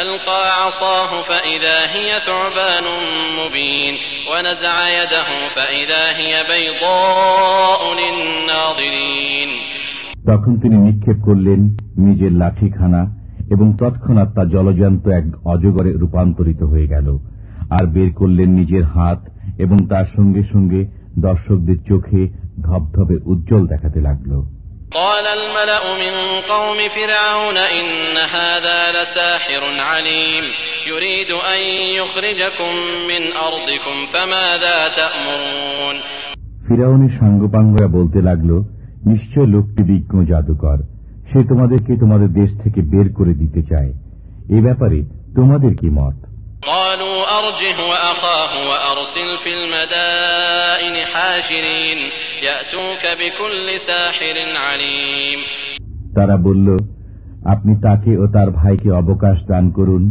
فألقى عصاه فإذا هي ثعبان مبين ونزع يده فإذا هي بيضاء للناظرين তখন তিনি নিক্ষেপ করলেন নিজের লাঠিখানা এবং তৎক্ষণাৎ তা জলজান্ত এক অজগরে রূপান্তরিত হয়ে গেল আর বের করলেন নিজের হাত এবং তার সঙ্গে সঙ্গে দর্শকদের চোখে ধবধবে উজ্জ্বল দেখাতে লাগল قال الملأ من قوم فرعون إن هذا لساحر عليم يريد أن يخرجكم من أرضكم فماذا تأمرون ফিরাউনের সাঙ্গপাঙ্গরা বলতে লাগল নিশ্চয় লোকটি বিজ্ঞ জাদুকর সে তোমাদেরকে তোমাদের দেশ থেকে বের করে দিতে চায় এ ব্যাপারে তোমাদের কি মত قالوا أرجه وأخاه وأرسل في المدائن حاشرين يأتوك بكل ساحر عليم তারা বলল আপনি তাকে ও তার ভাইকে অবকাশ দান করুন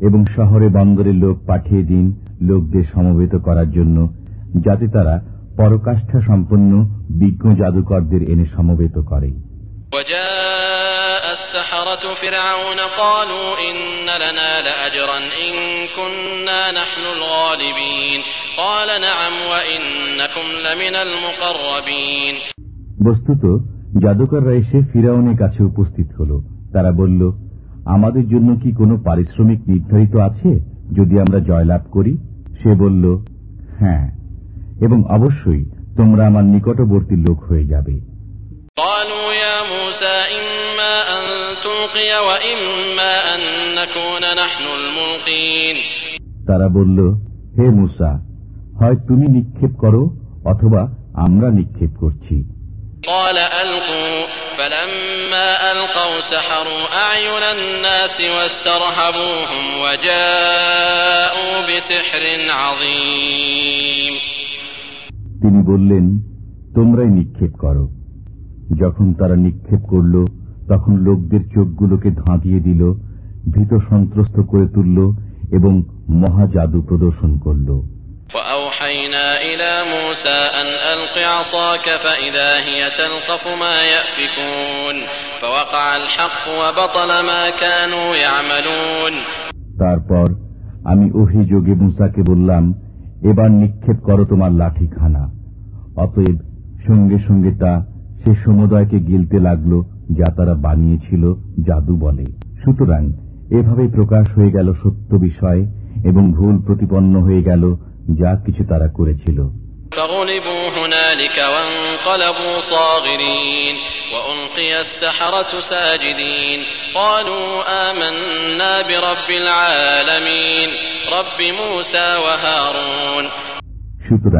এবং শহরে বন্দরে লোক পাঠিয়ে দিন লোকদের সমবেত করার জন্য যাতে তারা পরকাষ্ঠা সম্পন্ন বিজ্ঞ জাদুকরদের এনে সমবেত করে وجاء السحرة فرعون قالوا إن لنا لأجرا إن كنا نحن الغالبين قال نعم وإنكم لمن المقربين বস্তুত জাদুকররা এসে ফিরাউনের কাছে উপস্থিত হল তারা বলল আমাদের জন্য কি কোনো পারিশ্রমিক নির্ধারিত আছে যদি আমরা জয়লাভ করি সে বলল হ্যাঁ এবং অবশ্যই তোমরা আমার নিকটবর্তী লোক হয়ে যাবে قالوا يا موسى إما তারা বলল হে মুসা হয় তুমি নিক্ষেপ করো অথবা আমরা নিক্ষেপ করছি। তিনি বললেন তোমরাই নিক্ষেপ করো। যখন তারা নিক্ষেপ করল তখন লোকদের চোখগুলোকে ধাঁধিয়ে দিল ভীত সন্ত্রস্ত করে তুলল এবং মহা জাদু প্রদর্শন করল। তারপর আমি অভিযোগে মুসাকে বললাম এবার নিক্ষেপ করো তোমার লাঠি খানা অতএব সঙ্গে সঙ্গে তা সে সমুদয়কে গিলতে লাগল যা তারা বানিয়েছিল জাদু বলে। সুতরাং এভাবে প্রকাশ হয়ে গেল সত্য বিষয় এবং ভুল প্রতিপন্ন হয়ে গেল যা কিছু তারা করেছিল। সুতরাং